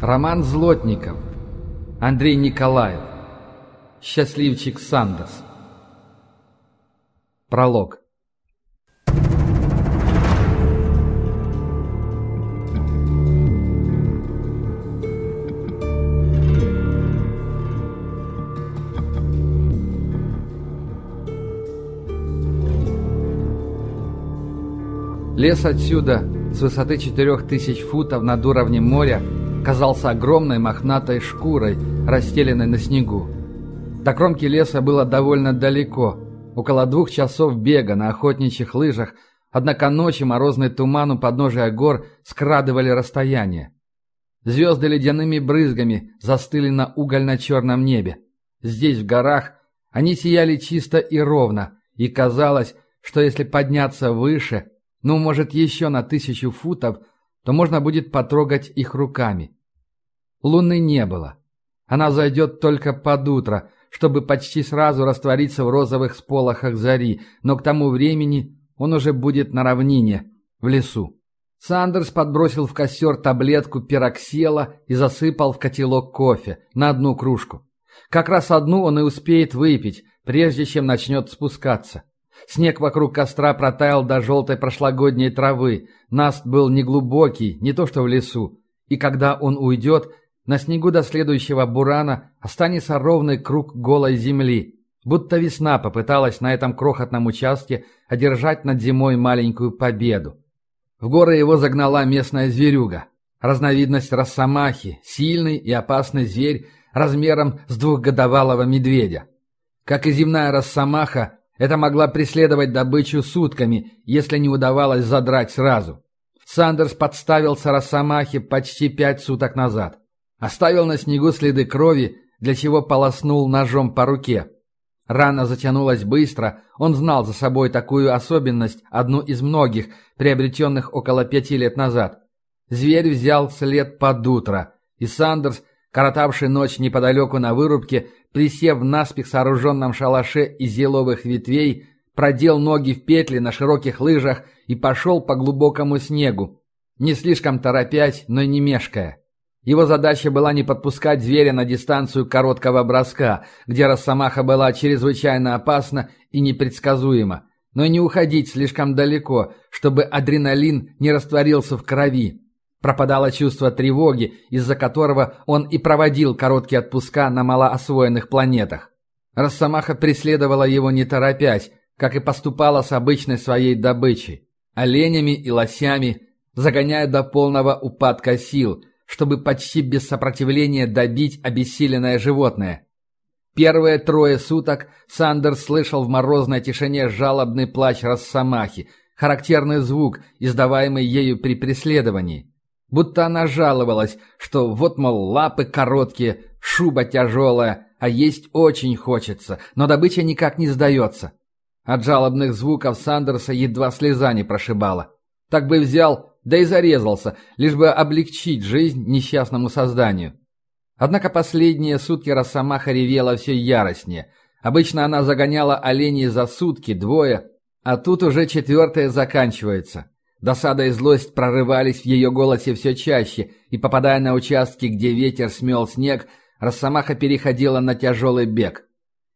Роман Злотников. Андрей Николаев. Счастливчик Сандерс. Пролог. Лес отсюда, с высоты 4000 футов над уровнем моря, казался огромной мохнатой шкурой, расстеленной на снегу. До кромки леса было довольно далеко, около двух часов бега на охотничьих лыжах, однако ночи морозный туман у подножия гор скрадывали расстояние. Звезды ледяными брызгами застыли на угольно-черном небе. Здесь, в горах, они сияли чисто и ровно, и казалось, что если подняться выше – ну, может, еще на тысячу футов, то можно будет потрогать их руками. Луны не было. Она зайдет только под утро, чтобы почти сразу раствориться в розовых сполохах зари, но к тому времени он уже будет на равнине, в лесу. Сандерс подбросил в костер таблетку пироксела и засыпал в котелок кофе на одну кружку. Как раз одну он и успеет выпить, прежде чем начнет спускаться. Снег вокруг костра протаял до желтой прошлогодней травы. Наст был неглубокий, не то что в лесу. И когда он уйдет, на снегу до следующего бурана останется ровный круг голой земли. Будто весна попыталась на этом крохотном участке одержать над зимой маленькую победу. В горы его загнала местная зверюга. Разновидность росомахи, сильный и опасный зверь размером с двухгодовалого медведя. Как и земная росомаха, это могла преследовать добычу сутками, если не удавалось задрать сразу. Сандерс подставился Росомахе почти пять суток назад. Оставил на снегу следы крови, для чего полоснул ножом по руке. Рана затянулась быстро, он знал за собой такую особенность, одну из многих, приобретенных около пяти лет назад. Зверь взял след под утро, и Сандерс, коротавший ночь неподалеку на вырубке, присев в наспех сооруженном шалаше из еловых ветвей, продел ноги в петли на широких лыжах и пошел по глубокому снегу, не слишком торопясь, но не мешкая. Его задача была не подпускать зверя на дистанцию короткого броска, где росомаха была чрезвычайно опасна и непредсказуема, но и не уходить слишком далеко, чтобы адреналин не растворился в крови, Пропадало чувство тревоги, из-за которого он и проводил короткие отпуска на малоосвоенных планетах. Росомаха преследовала его не торопясь, как и поступала с обычной своей добычей – оленями и лосями, загоняя до полного упадка сил, чтобы почти без сопротивления добить обессиленное животное. Первые трое суток Сандер слышал в морозной тишине жалобный плач Росомахи, характерный звук, издаваемый ею при преследовании. Будто она жаловалась, что вот, мол, лапы короткие, шуба тяжелая, а есть очень хочется, но добыча никак не сдается. От жалобных звуков Сандерса едва слеза не прошибала. Так бы взял, да и зарезался, лишь бы облегчить жизнь несчастному созданию. Однако последние сутки Росомаха ревела все яростнее. Обычно она загоняла оленей за сутки, двое, а тут уже четвертое заканчивается. Досада и злость прорывались в ее голосе все чаще, и, попадая на участки, где ветер смел снег, Росомаха переходила на тяжелый бег.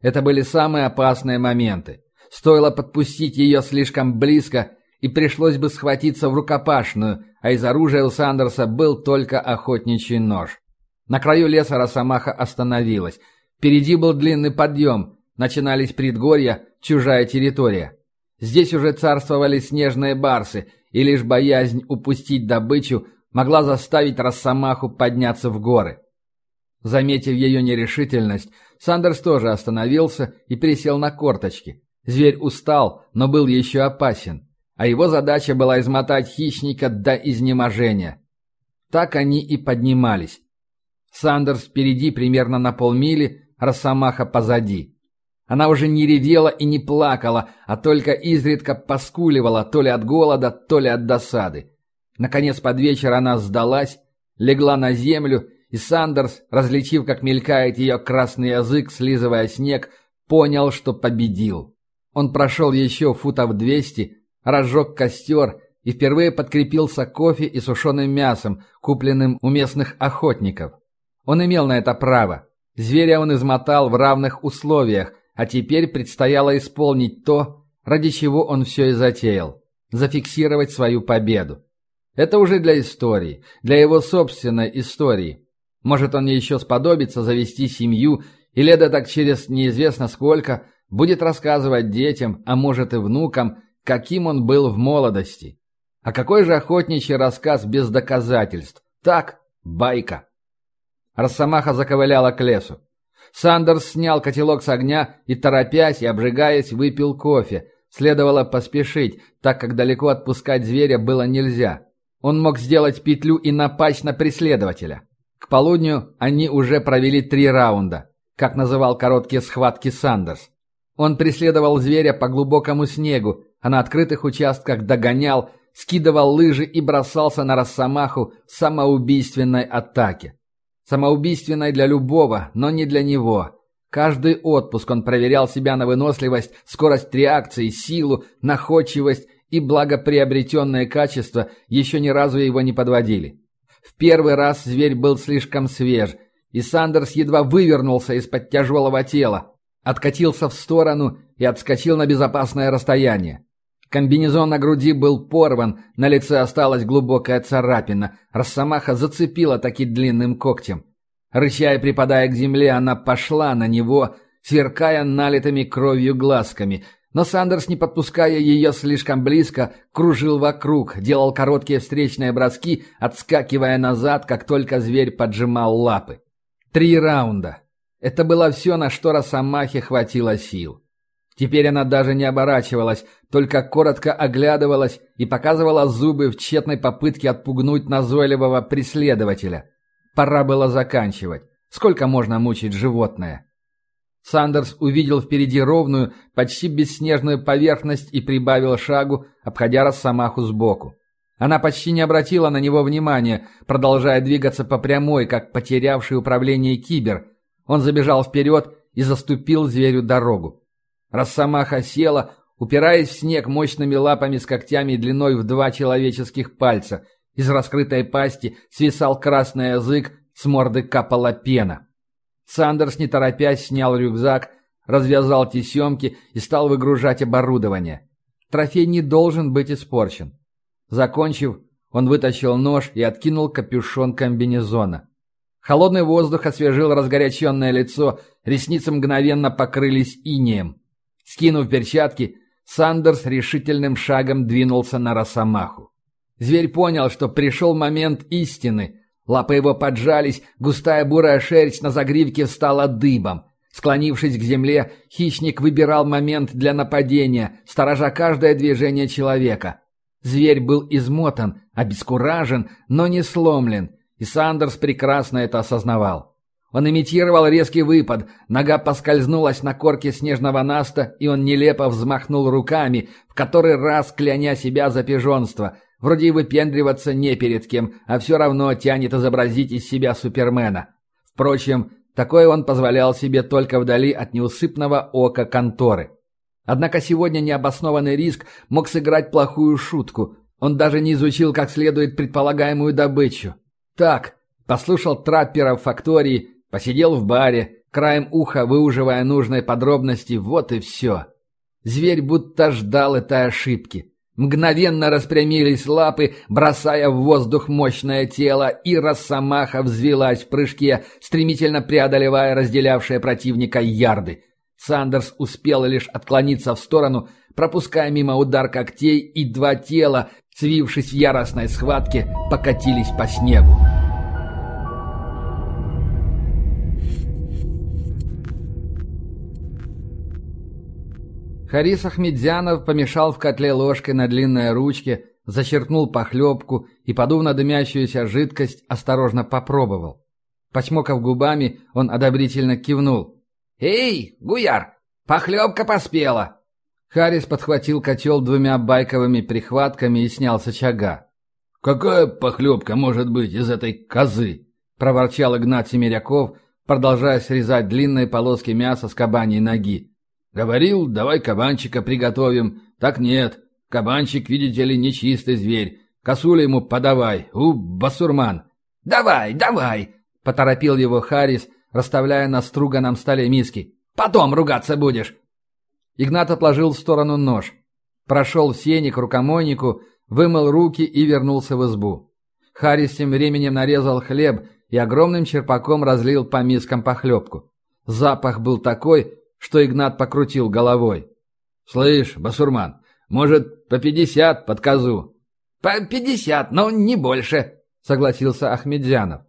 Это были самые опасные моменты. Стоило подпустить ее слишком близко, и пришлось бы схватиться в рукопашную, а из оружия у Сандерса был только охотничий нож. На краю леса Росомаха остановилась. Впереди был длинный подъем, начинались предгорья, чужая территория. Здесь уже царствовали снежные барсы, и лишь боязнь упустить добычу могла заставить Росомаху подняться в горы. Заметив ее нерешительность, Сандерс тоже остановился и присел на корточки. Зверь устал, но был еще опасен, а его задача была измотать хищника до изнеможения. Так они и поднимались. Сандерс впереди примерно на полмили, Росомаха позади. Она уже не ревела и не плакала, а только изредка поскуливала то ли от голода, то ли от досады. Наконец под вечер она сдалась, легла на землю, и Сандерс, различив, как мелькает ее красный язык, слизывая снег, понял, что победил. Он прошел еще футов двести, разжег костер и впервые подкрепился кофе и сушеным мясом, купленным у местных охотников. Он имел на это право. Зверя он измотал в равных условиях, а теперь предстояло исполнить то, ради чего он все и затеял – зафиксировать свою победу. Это уже для истории, для его собственной истории. Может, он еще сподобится завести семью, или это так через неизвестно сколько будет рассказывать детям, а может и внукам, каким он был в молодости. А какой же охотничий рассказ без доказательств? Так, байка. Росомаха заковыляла к лесу. Сандерс снял котелок с огня и, торопясь и обжигаясь, выпил кофе. Следовало поспешить, так как далеко отпускать зверя было нельзя. Он мог сделать петлю и напасть на преследователя. К полудню они уже провели три раунда, как называл короткие схватки Сандерс. Он преследовал зверя по глубокому снегу, а на открытых участках догонял, скидывал лыжи и бросался на Росомаху в самоубийственной атаке. Самоубийственной для любого, но не для него. Каждый отпуск он проверял себя на выносливость, скорость реакции, силу, находчивость и благоприобретенные качества еще ни разу его не подводили. В первый раз зверь был слишком свеж, и Сандерс едва вывернулся из-под тяжелого тела, откатился в сторону и отскочил на безопасное расстояние. Комбинезон на груди был порван, на лице осталась глубокая царапина. Росомаха зацепила таки длинным когтем. Рыча и припадая к земле, она пошла на него, сверкая налитыми кровью глазками – но Сандерс, не подпуская ее слишком близко, кружил вокруг, делал короткие встречные броски, отскакивая назад, как только зверь поджимал лапы. Три раунда. Это было все, на что Росомахе хватило сил. Теперь она даже не оборачивалась, только коротко оглядывалась и показывала зубы в тщетной попытке отпугнуть назойливого преследователя. Пора было заканчивать. Сколько можно мучить животное? Сандерс увидел впереди ровную, почти бесснежную поверхность и прибавил шагу, обходя Росомаху сбоку. Она почти не обратила на него внимания, продолжая двигаться по прямой, как потерявший управление кибер. Он забежал вперед и заступил зверю дорогу. Росомаха села, упираясь в снег мощными лапами с когтями длиной в два человеческих пальца. Из раскрытой пасти свисал красный язык, с морды капала пена. Сандерс, не торопясь, снял рюкзак, развязал тесемки и стал выгружать оборудование. Трофей не должен быть испорчен. Закончив, он вытащил нож и откинул капюшон комбинезона. Холодный воздух освежил разгоряченное лицо, ресницы мгновенно покрылись инеем. Скинув перчатки, Сандерс решительным шагом двинулся на Росомаху. Зверь понял, что пришел момент истины, Лапы его поджались, густая бурая шерсть на загривке стала дыбом. Склонившись к земле, хищник выбирал момент для нападения, сторожа каждое движение человека. Зверь был измотан, обескуражен, но не сломлен, и Сандерс прекрасно это осознавал. Он имитировал резкий выпад, нога поскользнулась на корке снежного наста, и он нелепо взмахнул руками, в который раз кляня себя за пижонство, Вроде и выпендриваться не перед кем, а все равно тянет изобразить из себя Супермена. Впрочем, такое он позволял себе только вдали от неусыпного ока конторы. Однако сегодня необоснованный риск мог сыграть плохую шутку. Он даже не изучил как следует предполагаемую добычу. Так, послушал траппера в фактории, посидел в баре, краем уха выуживая нужные подробности, вот и все. Зверь будто ждал этой ошибки. Мгновенно распрямились лапы, бросая в воздух мощное тело, и Росомаха взвелась в прыжке, стремительно преодолевая разделявшие противника ярды. Сандерс успел лишь отклониться в сторону, пропуская мимо удар когтей, и два тела, свившись в яростной схватке, покатились по снегу. Харис Ахмедзянов помешал в котле ложкой на длинной ручке, зачерпнул похлебку и, подув на дымящуюся жидкость, осторожно попробовал. Почмокав губами, он одобрительно кивнул. «Эй, Гуяр, похлебка поспела!» Харис подхватил котел двумя байковыми прихватками и снял с очага. «Какая похлебка может быть из этой козы?» – проворчал Игнат Семеряков, продолжая срезать длинные полоски мяса с кабаньей ноги. Говорил, давай кабанчика приготовим. Так нет. Кабанчик, видите ли, нечистый зверь. Косулю ему подавай, у, басурман!» «Давай, давай!» — поторопил его Харрис, расставляя на струганном столе миски. «Потом ругаться будешь!» Игнат отложил в сторону нож. Прошел в сене к рукомойнику, вымыл руки и вернулся в избу. Харрис тем временем нарезал хлеб и огромным черпаком разлил по мискам похлебку. Запах был такой, что Игнат покрутил головой. «Слышь, басурман, может, по пятьдесят под козу?» «По пятьдесят, но не больше», — согласился Ахмедзянов.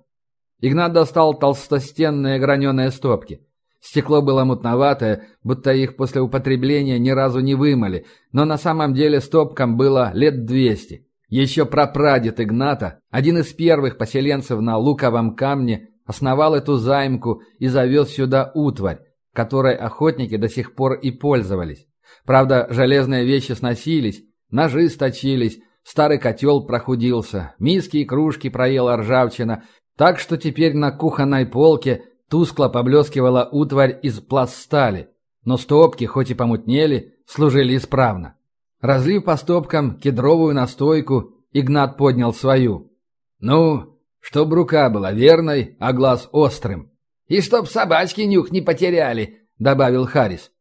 Игнат достал толстостенные граненые стопки. Стекло было мутноватое, будто их после употребления ни разу не вымыли, но на самом деле стопкам было лет двести. Еще прапрадед Игната, один из первых поселенцев на Луковом камне, основал эту займку и завез сюда утварь, которой охотники до сих пор и пользовались. Правда, железные вещи сносились, ножи сточились, старый котел прохудился, миски и кружки проела ржавчина, так что теперь на кухонной полке Тускло поблескивала утварь из пластстали, но стопки, хоть и помутнели, служили исправно. Разлив по стопкам кедровую настойку, Игнат поднял свою. «Ну, чтоб рука была верной, а глаз острым». «И чтоб собачки нюх не потеряли», — добавил Харрис.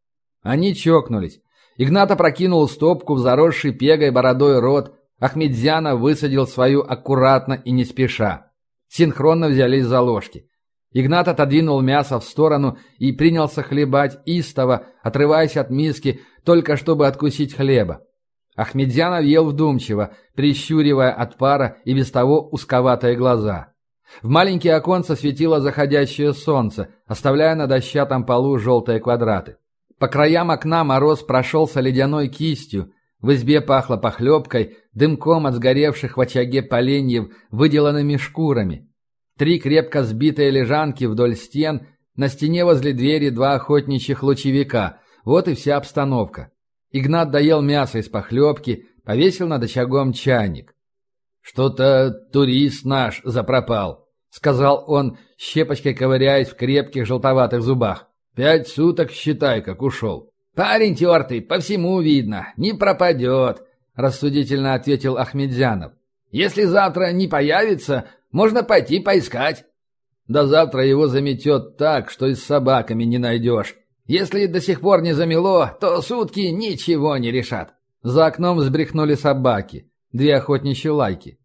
Они чокнулись. Игнат опрокинул стопку в заросший пегой бородой рот, Ахмедзяна высадил свою аккуратно и не спеша. Синхронно взялись за ложки. Игнат отодвинул мясо в сторону и принялся хлебать истово, отрываясь от миски, только чтобы откусить хлеба. Ахмедзянов ел вдумчиво, прищуривая от пара и без того узковатые глаза. В маленькие оконца светило заходящее солнце, оставляя на дощатом полу желтые квадраты. По краям окна мороз прошелся ледяной кистью, в избе пахло похлебкой, дымком от сгоревших в очаге поленьев, выделанными шкурами. Три крепко сбитые лежанки вдоль стен, на стене возле двери два охотничьих лучевика. Вот и вся обстановка. Игнат доел мясо из похлебки, повесил над очагом чайник. «Что-то турист наш запропал», — сказал он, щепочкой ковыряясь в крепких желтоватых зубах. «Пять суток, считай, как ушел». «Парень тертый, по всему видно, не пропадет», — рассудительно ответил Ахмедзянов. «Если завтра не появится, можно пойти поискать. До завтра его заметет так, что и с собаками не найдешь. Если до сих пор не замело, то сутки ничего не решат. За окном взбрехнули собаки. Две охотничьи лайки.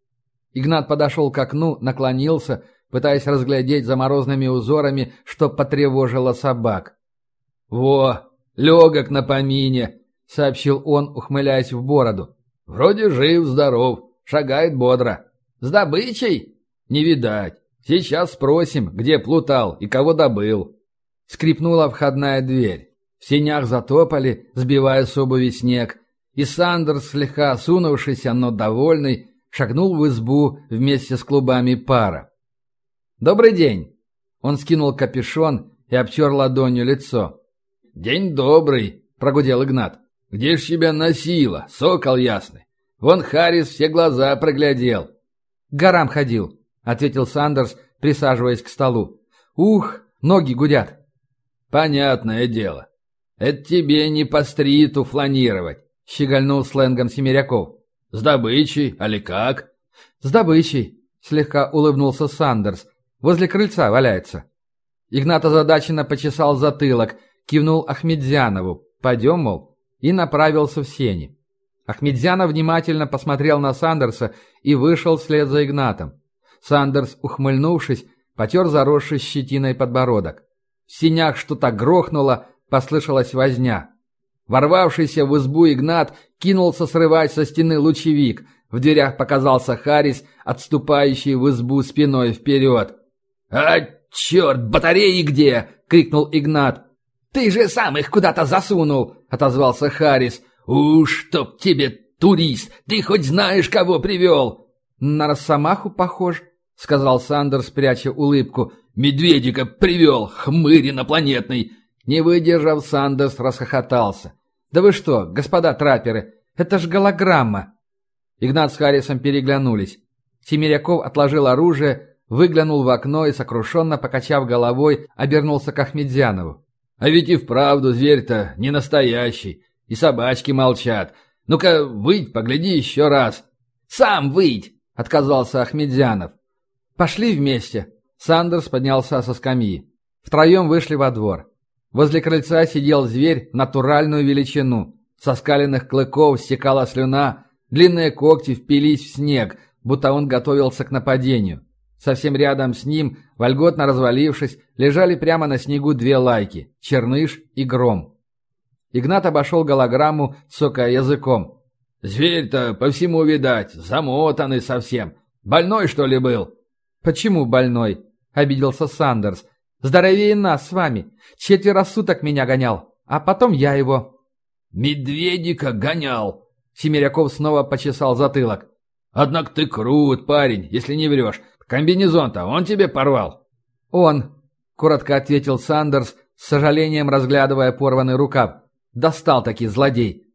Игнат подошел к окну, наклонился, пытаясь разглядеть за морозными узорами, что потревожило собак. «Во, легок на помине», — сообщил он, ухмыляясь в бороду. «Вроде жив-здоров, шагает бодро». «С добычей?» «Не видать. Сейчас спросим, где плутал и кого добыл». Скрипнула входная дверь. В сенях затопали, сбивая с обуви снег, и Сандерс, слегка сунувшийся, но довольный, шагнул в избу вместе с клубами пара. «Добрый день!» Он скинул капюшон и обтер ладонью лицо. «День добрый!» — прогудел Игнат. «Где ж тебя носило, сокол ясный? Вон Харрис все глаза проглядел». «Горам ходил», — ответил Сандерс, присаживаясь к столу. «Ух, ноги гудят». «Понятное дело. Это тебе не по стриту фланировать», — щегольнул сленгом Семеряков. «С добычей, али как?» «С добычей», — слегка улыбнулся Сандерс. «Возле крыльца валяется». Игнат озадаченно почесал затылок, кивнул Ахмедзянову, «пойдем, мол», и направился в сени. Ахмедзянов внимательно посмотрел на Сандерса и вышел вслед за Игнатом. Сандерс, ухмыльнувшись, потер заросший щетиной подбородок. В синях что-то грохнуло, послышалась возня. Ворвавшийся в избу Игнат кинулся срывать со стены лучевик. В дверях показался Харрис, отступающий в избу спиной вперед. «А, черт, батареи где?» — крикнул Игнат. «Ты же сам их куда-то засунул!» — отозвался Харрис. «Уж, чтоб тебе, турист, ты хоть знаешь, кого привел?» «На Росомаху похож», — сказал Сандерс, пряча улыбку. «Медведика привел, хмырь инопланетный!» Не выдержав, Сандерс расхохотался. «Да вы что, господа трапперы, это ж голограмма!» Игнат с Харрисом переглянулись. Семеряков отложил оружие, выглянул в окно и, сокрушенно покачав головой, обернулся к Ахмедзянову. «А ведь и вправду зверь-то не настоящий, и собачки молчат. Ну-ка, выйдь, погляди еще раз». «Сам выйдь!» — отказался Ахмедзянов. «Пошли вместе». Сандерс поднялся со скамьи. Втроем вышли во двор. Возле крыльца сидел зверь натуральную величину. Со скаленных клыков стекала слюна, длинные когти впились в снег, будто он готовился к нападению. Совсем рядом с ним, вольготно развалившись, лежали прямо на снегу две лайки – черныш и гром. Игнат обошел голограмму, цокая языком. «Зверь-то по всему, видать, замотанный совсем. Больной, что ли, был?» «Почему больной?» – обиделся Сандерс. «Здоровее нас с вами. Четверо суток меня гонял, а потом я его». «Медведика гонял!» Семеряков снова почесал затылок. «Однако ты крут, парень, если не врешь. Комбинезон-то он тебе порвал?» «Он», — коротко ответил Сандерс, с сожалением разглядывая порванный рукав. «Достал таки злодей».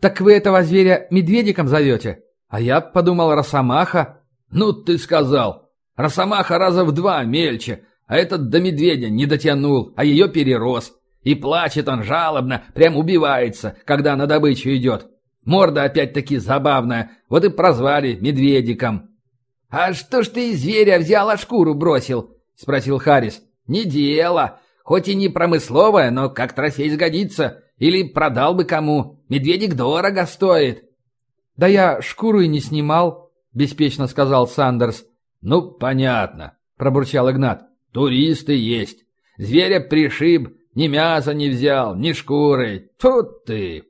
«Так вы этого зверя медведиком зовете? А я подумал, росомаха». «Ну ты сказал. Росомаха раза в два мельче, а этот до медведя не дотянул, а ее перерос. И плачет он жалобно, прям убивается, когда на добычу идет. Морда опять-таки забавная, вот и прозвали медведиком». «А что ж ты из зверя взял, а шкуру бросил?» — спросил Харрис. «Не дело. Хоть и не промысловое, но как трофей сгодится. Или продал бы кому. Медведик дорого стоит». «Да я шкуру и не снимал», — беспечно сказал Сандерс. «Ну, понятно», — пробурчал Игнат. «Туристы есть. Зверя пришиб, ни мяса не взял, ни шкуры. Тут ты!»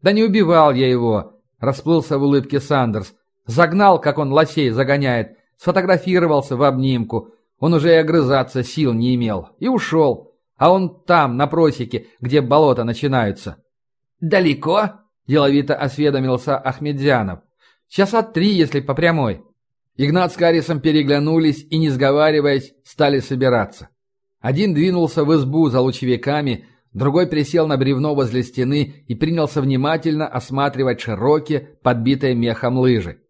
«Да не убивал я его!» — расплылся в улыбке Сандерс. «Загнал, как он лосей загоняет. Сфотографировался в обнимку. Он уже и огрызаться сил не имел. И ушел. А он там, на просеке, где болота начинаются». «Далеко?» — деловито осведомился Ахмедзянов. «Часа три, если по прямой». Игнат с Карисом переглянулись и, не сговариваясь, стали собираться. Один двинулся в избу за лучевиками, другой присел на бревно возле стены и принялся внимательно осматривать широкие, подбитые мехом лыжи.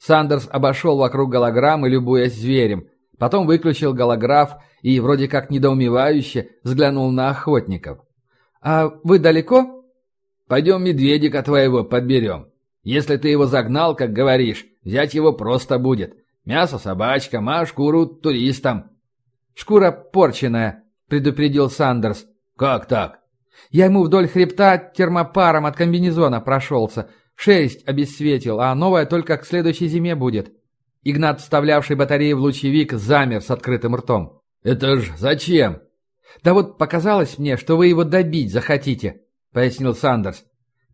Сандерс обошел вокруг голограммы, любуясь зверем. Потом выключил голограф и, вроде как недоумевающе, взглянул на охотников. «А вы далеко?» «Пойдем медведика твоего подберем. Если ты его загнал, как говоришь, взять его просто будет. Мясо собачкам, а шкуру туристам. «Шкура порченная», — предупредил Сандерс. «Как так?» «Я ему вдоль хребта термопаром от комбинезона прошелся. Шерсть обесцветил, а новая только к следующей зиме будет». Игнат, вставлявший батареи в лучевик, замер с открытым ртом. «Это ж зачем?» «Да вот показалось мне, что вы его добить захотите», — пояснил Сандерс.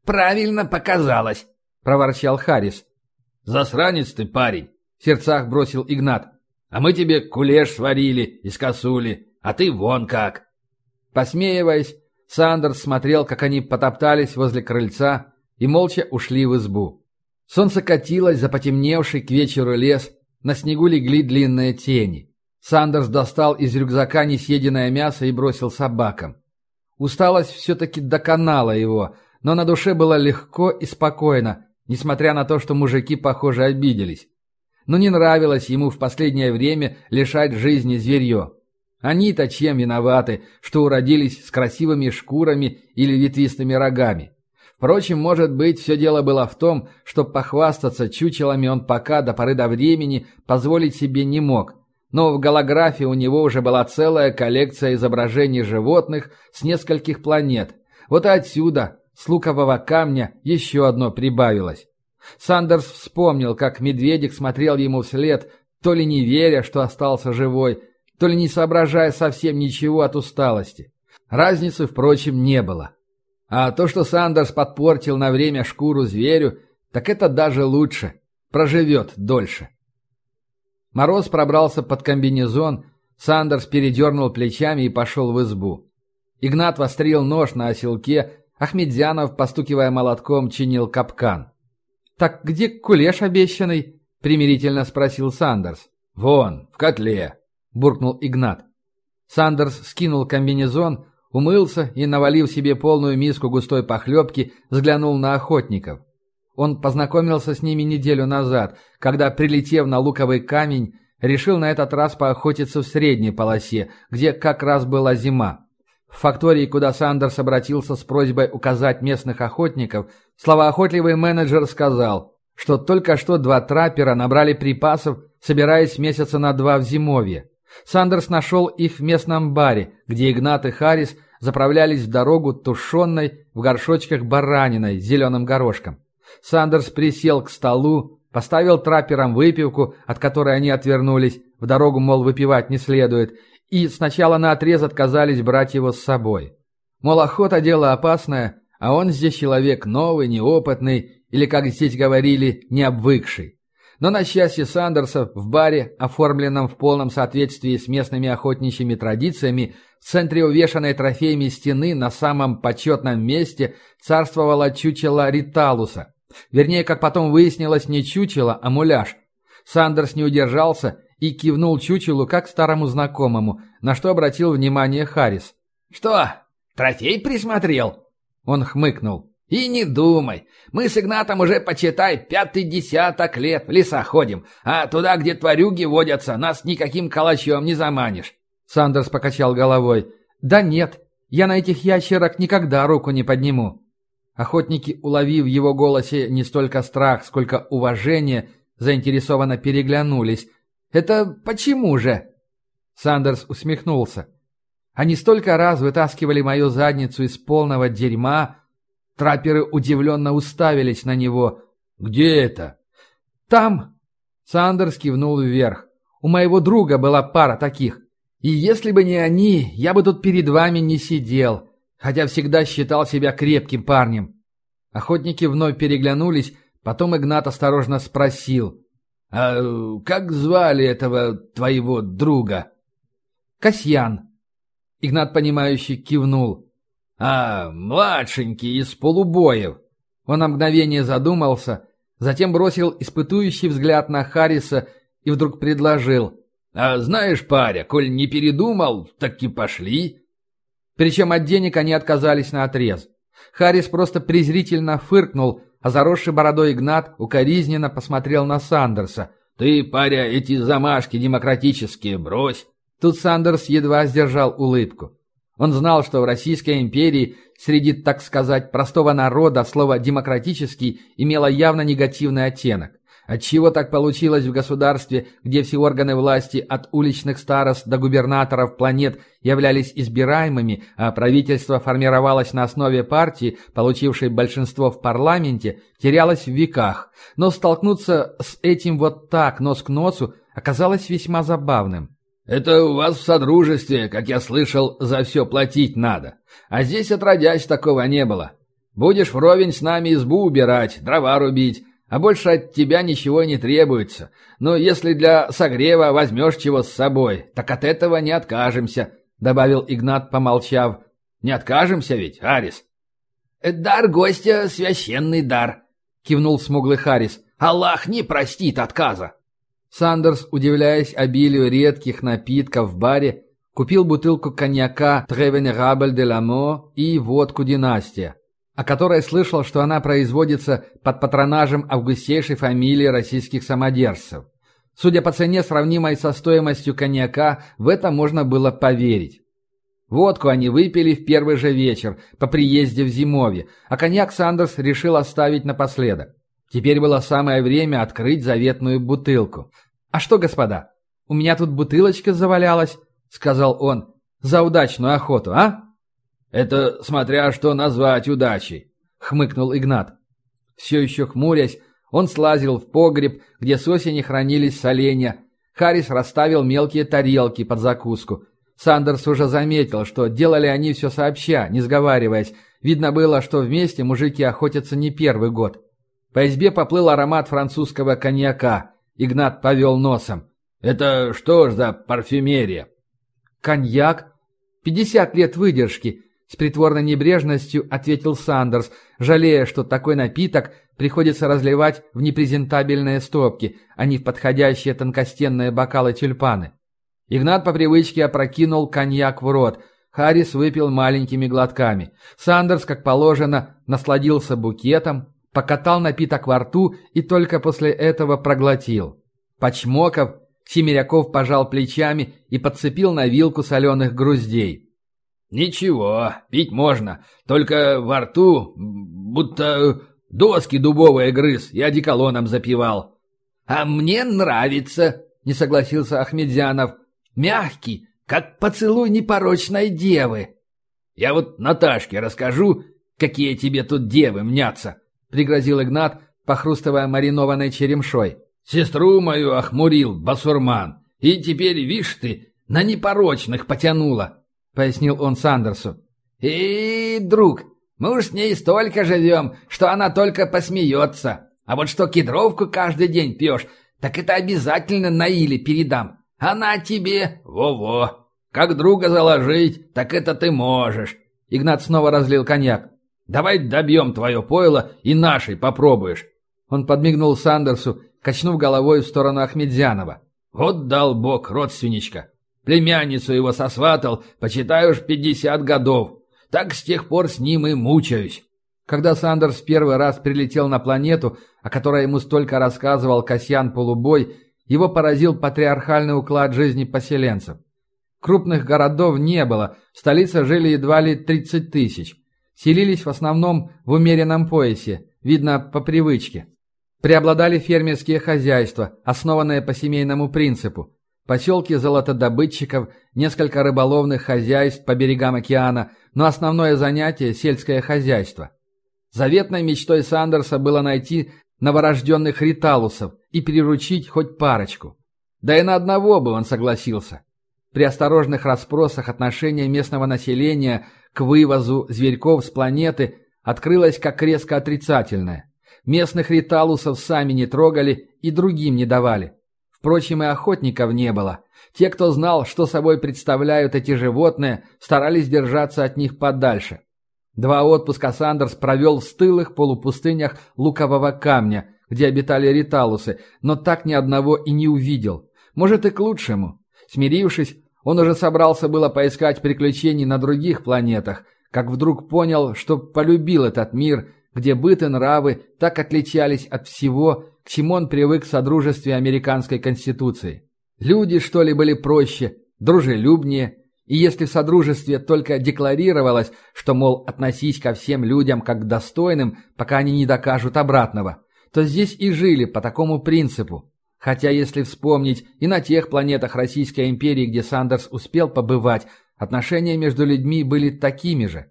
«Правильно показалось», — проворчал Харрис. «Засранец ты, парень!» — в сердцах бросил Игнат. А мы тебе кулеш сварили из косули, а ты вон как!» Посмеиваясь, Сандерс смотрел, как они потоптались возле крыльца и молча ушли в избу. Солнце катилось за потемневший к вечеру лес, на снегу легли длинные тени. Сандерс достал из рюкзака несъеденное мясо и бросил собакам. Усталость все-таки доконала его, но на душе было легко и спокойно, несмотря на то, что мужики, похоже, обиделись но не нравилось ему в последнее время лишать жизни зверье. Они-то чем виноваты, что уродились с красивыми шкурами или ветвистыми рогами? Впрочем, может быть, все дело было в том, что похвастаться чучелами он пока до поры до времени позволить себе не мог. Но в голографе у него уже была целая коллекция изображений животных с нескольких планет. Вот и отсюда, с лукового камня, еще одно прибавилось. Сандерс вспомнил, как медведик смотрел ему вслед, то ли не веря, что остался живой, то ли не соображая совсем ничего от усталости. Разницы, впрочем, не было. А то, что Сандерс подпортил на время шкуру зверю, так это даже лучше. Проживет дольше. Мороз пробрался под комбинезон, Сандерс передернул плечами и пошел в избу. Игнат вострил нож на оселке, Ахмедзянов, постукивая молотком, чинил капкан. «Так где кулеш обещанный?» — примирительно спросил Сандерс. «Вон, в котле», — буркнул Игнат. Сандерс скинул комбинезон, умылся и, навалив себе полную миску густой похлебки, взглянул на охотников. Он познакомился с ними неделю назад, когда, прилетев на луковый камень, решил на этот раз поохотиться в средней полосе, где как раз была зима. В фактории, куда Сандерс обратился с просьбой указать местных охотников, словоохотливый менеджер сказал, что только что два траппера набрали припасов, собираясь месяца на два в зимовье. Сандерс нашел их в местном баре, где Игнат и Харрис заправлялись в дорогу тушенной в горшочках бараниной зеленым горошком. Сандерс присел к столу, поставил трапперам выпивку, от которой они отвернулись, в дорогу, мол, выпивать не следует, и сначала наотрез отказались брать его с собой. Мол, охота – дело опасное, а он здесь человек новый, неопытный, или, как здесь говорили, необвыкший. Но на счастье Сандерса в баре, оформленном в полном соответствии с местными охотничьими традициями, в центре увешанной трофеями стены на самом почетном месте царствовала чучело Риталуса. Вернее, как потом выяснилось, не чучело, а муляж. Сандерс не удержался и кивнул чучелу как старому знакомому, на что обратил внимание Харрис. «Что, трофей присмотрел?» Он хмыкнул. «И не думай. Мы с Игнатом уже, почитай, пятый десяток лет в леса ходим, а туда, где тварюги водятся, нас никаким калачом не заманишь». Сандерс покачал головой. «Да нет, я на этих ящерок никогда руку не подниму». Охотники, уловив в его голосе не столько страх, сколько уважение, заинтересованно переглянулись. «Это почему же?» Сандерс усмехнулся. «Они столько раз вытаскивали мою задницу из полного дерьма, Трапперы удивленно уставились на него. «Где это?» «Там!» Сандерс кивнул вверх. «У моего друга была пара таких. И если бы не они, я бы тут перед вами не сидел, хотя всегда считал себя крепким парнем». Охотники вновь переглянулись, потом Игнат осторожно спросил. «А как звали этого твоего друга?» «Касьян». Игнат, понимающий, кивнул. «А, младшенький из полубоев!» Он на мгновение задумался, затем бросил испытующий взгляд на Харриса и вдруг предложил. «А знаешь, паря, коль не передумал, так и пошли». Причем от денег они отказались на отрез. Харрис просто презрительно фыркнул, а заросший бородой Игнат укоризненно посмотрел на Сандерса. «Ты, паря, эти замашки демократические брось!» Тут Сандерс едва сдержал улыбку. Он знал, что в Российской империи среди, так сказать, простого народа слово «демократический» имело явно негативный оттенок. Отчего так получилось в государстве, где все органы власти от уличных старост до губернаторов планет являлись избираемыми, а правительство формировалось на основе партии, получившей большинство в парламенте, терялось в веках. Но столкнуться с этим вот так, нос к носу, оказалось весьма забавным. «Это у вас в Содружестве, как я слышал, за все платить надо. А здесь отродясь такого не было. Будешь вровень с нами избу убирать, дрова рубить, а больше от тебя ничего не требуется. Но если для согрева возьмешь чего с собой, так от этого не откажемся», — добавил Игнат, помолчав. «Не откажемся ведь, Арис?» «Дар гостя — священный дар», — кивнул смуглый Харис. «Аллах не простит отказа». Сандерс, удивляясь обилию редких напитков в баре, купил бутылку коньяка «Très Vénérable de l'Amour» и водку «Династия», о которой слышал, что она производится под патронажем августейшей фамилии российских самодержцев. Судя по цене, сравнимой со стоимостью коньяка, в это можно было поверить. Водку они выпили в первый же вечер, по приезде в Зимовье, а коньяк Сандерс решил оставить напоследок. Теперь было самое время открыть заветную бутылку. «А что, господа, у меня тут бутылочка завалялась», — сказал он, — «за удачную охоту, а?» «Это смотря что назвать удачей», — хмыкнул Игнат. Все еще хмурясь, он слазил в погреб, где с осени хранились соленья. Харрис расставил мелкие тарелки под закуску. Сандерс уже заметил, что делали они все сообща, не сговариваясь. Видно было, что вместе мужики охотятся не первый год. По избе поплыл аромат французского коньяка. Игнат повел носом. «Это что ж за парфюмерия?» «Коньяк? Пятьдесят лет выдержки», — с притворной небрежностью ответил Сандерс, жалея, что такой напиток приходится разливать в непрезентабельные стопки, а не в подходящие тонкостенные бокалы тюльпаны. Игнат по привычке опрокинул коньяк в рот. Харрис выпил маленькими глотками. Сандерс, как положено, насладился букетом, покатал напиток во рту и только после этого проглотил. Почмоков, Семеряков пожал плечами и подцепил на вилку соленых груздей. «Ничего, пить можно, только во рту будто доски дубовые грыз и одеколоном запивал». «А мне нравится», — не согласился Ахмедзянов. «Мягкий, как поцелуй непорочной девы». «Я вот Наташке расскажу, какие тебе тут девы мнятся», — пригрозил Игнат, похрустывая маринованной черемшой. «Сестру мою охмурил басурман, и теперь, вишь ты, на непорочных потянула», — пояснил он Сандерсу. «И, друг, мы уж с ней столько живем, что она только посмеется. А вот что кедровку каждый день пьешь, так это обязательно на Иле передам. Она тебе...» «Во-во! Как друга заложить, так это ты можешь!» Игнат снова разлил коньяк. «Давай добьем твое пойло и нашей попробуешь!» Он подмигнул Сандерсу, качнув головой в сторону Ахмедзянова. «Вот дал бог, родственничка! Племянницу его сосватал, почитай уж пятьдесят годов. Так с тех пор с ним и мучаюсь!» Когда Сандерс первый раз прилетел на планету, о которой ему столько рассказывал Касьян Полубой, его поразил патриархальный уклад жизни поселенцев. Крупных городов не было, в столице жили едва ли 30 тысяч. Селились в основном в умеренном поясе, видно по привычке. Преобладали фермерские хозяйства, основанные по семейному принципу. Поселки золотодобытчиков, несколько рыболовных хозяйств по берегам океана, но основное занятие – сельское хозяйство. Заветной мечтой Сандерса было найти новорожденных риталусов и приручить хоть парочку. Да и на одного бы он согласился. При осторожных расспросах отношения местного населения к вывозу зверьков с планеты открылось как резко отрицательное. Местных риталусов сами не трогали и другим не давали. Впрочем, и охотников не было. Те, кто знал, что собой представляют эти животные, старались держаться от них подальше. Два отпуска Сандерс провел в стылых полупустынях лукового камня, где обитали риталусы, но так ни одного и не увидел. Может и к лучшему. Смирившись, он уже собрался было поискать приключений на других планетах, как вдруг понял, что полюбил этот мир, где быт и нравы так отличались от всего, к чему он привык в содружестве американской конституции. Люди, что ли, были проще, дружелюбнее, и если в Содружестве только декларировалось, что, мол, относись ко всем людям как к достойным, пока они не докажут обратного, то здесь и жили по такому принципу. Хотя, если вспомнить, и на тех планетах Российской империи, где Сандерс успел побывать, отношения между людьми были такими же.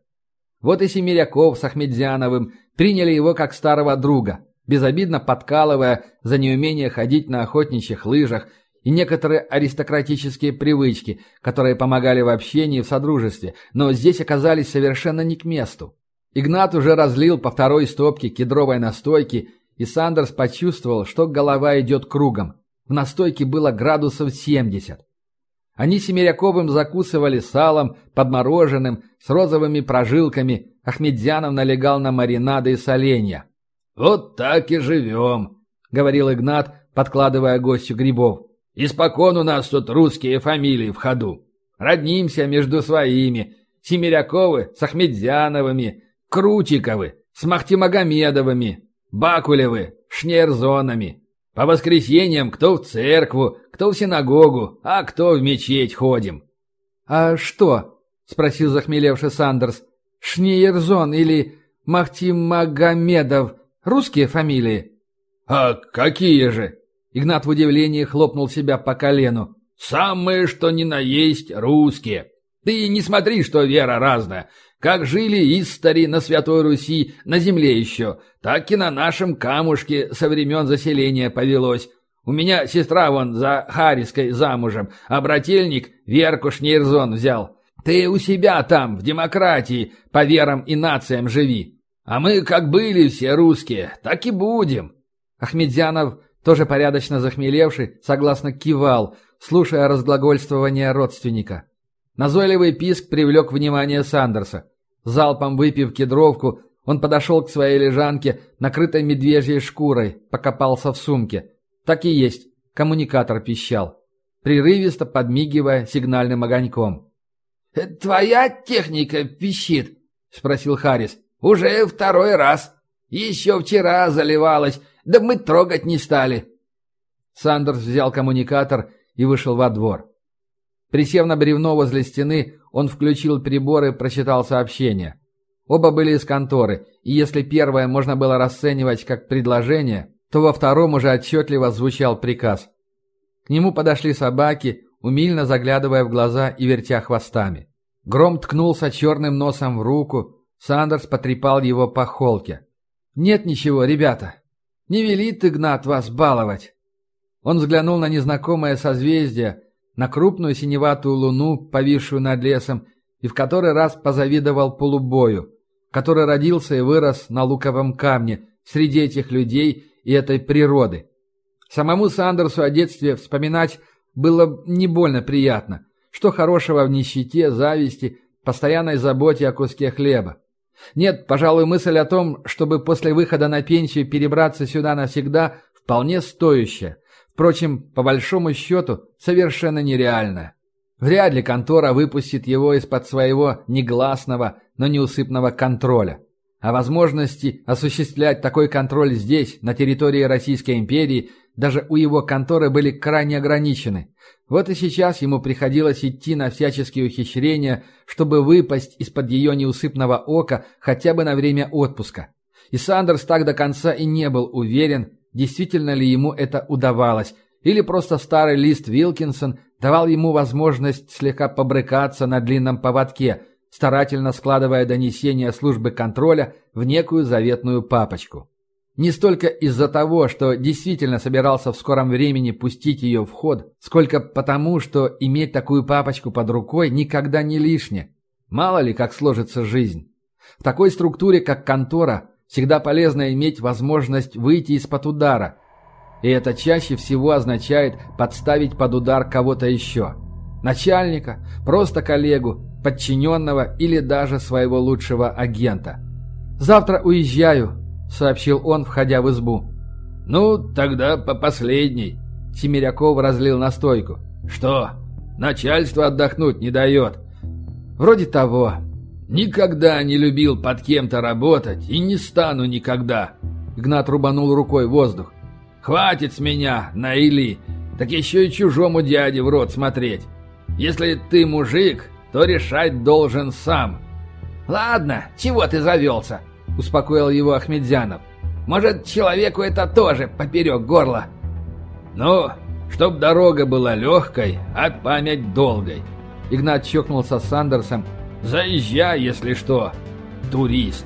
Вот и Семеряков с Ахмедзяновым приняли его как старого друга, безобидно подкалывая за неумение ходить на охотничьих лыжах и некоторые аристократические привычки, которые помогали в общении в содружестве, но здесь оказались совершенно не к месту. Игнат уже разлил по второй стопке кедровой настойки, и Сандерс почувствовал, что голова идет кругом. В настойке было градусов 70. Они Семеряковым закусывали салом, подмороженным, с розовыми прожилками. Ахмедзянов налегал на маринады и соленья. «Вот так и живем», — говорил Игнат, подкладывая гостю грибов. Испокон у нас тут русские фамилии в ходу. Роднимся между своими. Семеряковы с Ахмедзяновыми, Крутиковы с Махтимагомедовыми, Бакулевы Шнерзонами. По воскресеньям кто в церкву, кто в синагогу, а кто в мечеть ходим. «А что?» — спросил захмелевший Сандерс. «Шнеерзон или Махтимагомедов — русские фамилии?» «А какие же?» Игнат в удивлении хлопнул себя по колену. «Самые, что ни на есть, русские. Ты не смотри, что вера разная. Как жили истори на Святой Руси, на земле еще, так и на нашем камушке со времен заселения повелось. У меня сестра вон за Хариской замужем, а брательник Верку Шнейрзон взял. Ты у себя там, в демократии, по верам и нациям живи. А мы как были все русские, так и будем». Ахмедзянов тоже порядочно захмелевший, согласно кивал, слушая разглагольствование родственника. Назойливый писк привлек внимание Сандерса. Залпом выпив кедровку, он подошел к своей лежанке, накрытой медвежьей шкурой, покопался в сумке. Так и есть, коммуникатор пищал, прерывисто подмигивая сигнальным огоньком. «Твоя техника пищит?» — спросил Харрис. «Уже второй раз. Еще вчера заливалась, да мы трогать не стали. Сандерс взял коммуникатор и вышел во двор. Присев на бревно возле стены, Он включил прибор и прочитал сообщение. Оба были из конторы, и если первое можно было расценивать как предложение, то во втором уже отчетливо звучал приказ. К нему подошли собаки, умильно заглядывая в глаза и вертя хвостами. Гром ткнулся черным носом в руку, Сандерс потрепал его по холке. «Нет ничего, ребята. Не велит Игнат вас баловать». Он взглянул на незнакомое созвездие, на крупную синеватую луну, повисшую над лесом, и в который раз позавидовал полубою, который родился и вырос на луковом камне среди этих людей и этой природы. Самому Сандерсу о детстве вспоминать было не больно приятно. Что хорошего в нищете, зависти, постоянной заботе о куске хлеба. Нет, пожалуй, мысль о том, чтобы после выхода на пенсию перебраться сюда навсегда, вполне стоящая. Впрочем, по большому счету, совершенно нереальная. Вряд ли контора выпустит его из-под своего негласного, но неусыпного контроля. А возможности осуществлять такой контроль здесь, на территории Российской империи, даже у его конторы были крайне ограничены. Вот и сейчас ему приходилось идти на всяческие ухищрения, чтобы выпасть из-под ее неусыпного ока хотя бы на время отпуска. И Сандерс так до конца и не был уверен, действительно ли ему это удавалось, или просто старый лист Вилкинсон давал ему возможность слегка побрыкаться на длинном поводке, старательно складывая донесения службы контроля в некую заветную папочку. Не столько из-за того, что действительно собирался в скором времени пустить ее в ход, сколько потому, что иметь такую папочку под рукой никогда не лишне. Мало ли, как сложится жизнь. В такой структуре, как контора, всегда полезно иметь возможность выйти из-под удара. И это чаще всего означает подставить под удар кого-то еще. Начальника, просто коллегу, подчиненного или даже своего лучшего агента. «Завтра уезжаю», — сообщил он, входя в избу. «Ну, тогда по последней», — Семеряков разлил настойку. «Что, начальство отдохнуть не дает?» «Вроде того». «Никогда не любил под кем-то работать и не стану никогда», — Игнат рубанул рукой воздух. «Хватит с меня, Наили, так еще и чужому дяде в рот смотреть. Если ты мужик, то решать должен сам». «Ладно, чего ты завелся?» — успокоил его Ахмедзянов. «Может, человеку это тоже поперек горла?» «Ну, чтоб дорога была легкой, а память долгой». Игнат чокнулся с Сандерсом. «Заезжай, если что, турист».